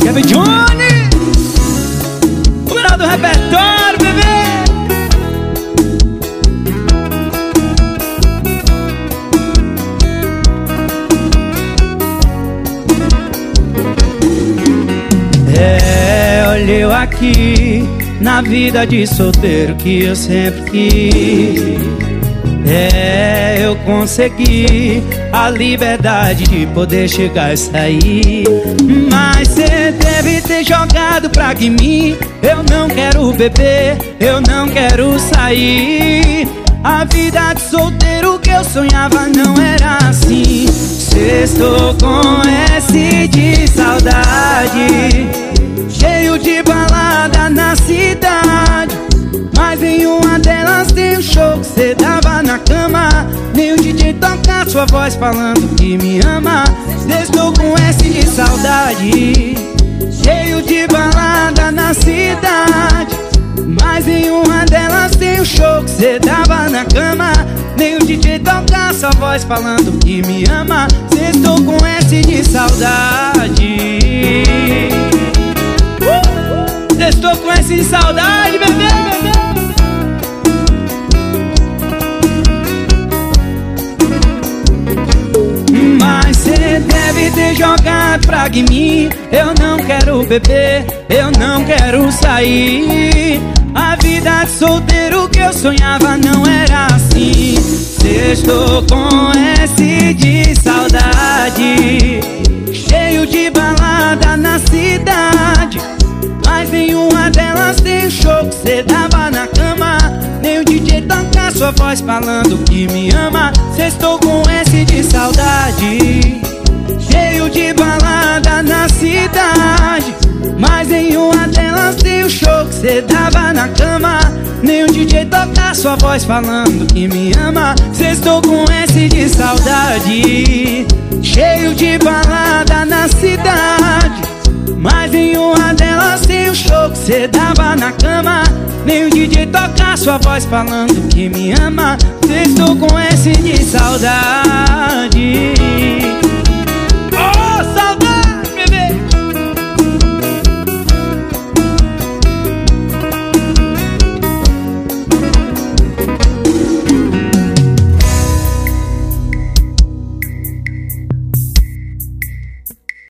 Kevin Johnny. O melhor do repertório, bebê. É, olha eu aqui Na vida de solteiro que eu sempre quis. É, eu consegui a liberdade de poder chegar e sair. Mas cê deve ter jogado pra mim. Eu não quero beber, eu não quero sair. A vida de solteiro que eu sonhava não era assim. Sextou com S de saudade, cheio de balada na cidade. Mas em uma delas tem um show que cê cama Nem o DJ toca sua voz falando que me ama. Estou com S de saudade Cheio de balada na cidade. Mas em uma delas tem um show que cê dava na cama. Nem o DJ toca sua voz falando que me ama. Estou com S de saudade. Uh! Estou com S de saudade, ter jogado pra mim Eu não quero beber, eu não quero sair. A vida de solteiro que eu sonhava não era assim. Sextou com S de saudade. Cheio de balada na cidade. Mas nenhuma delas tem show que cê dava na cama. Nem o DJ toca sua voz falando que me ama. Sextou com S de saudade cê dava na cama Nem o DJ toca sua voz falando que me ama. Cê estou com S de saudade Cheio de balada na cidade. Mas nenhuma delas tem o show que cê dava na cama. Nem o DJ toca sua voz falando que me ama. Cê estou com S de saudade